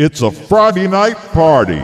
It's a Friday night party.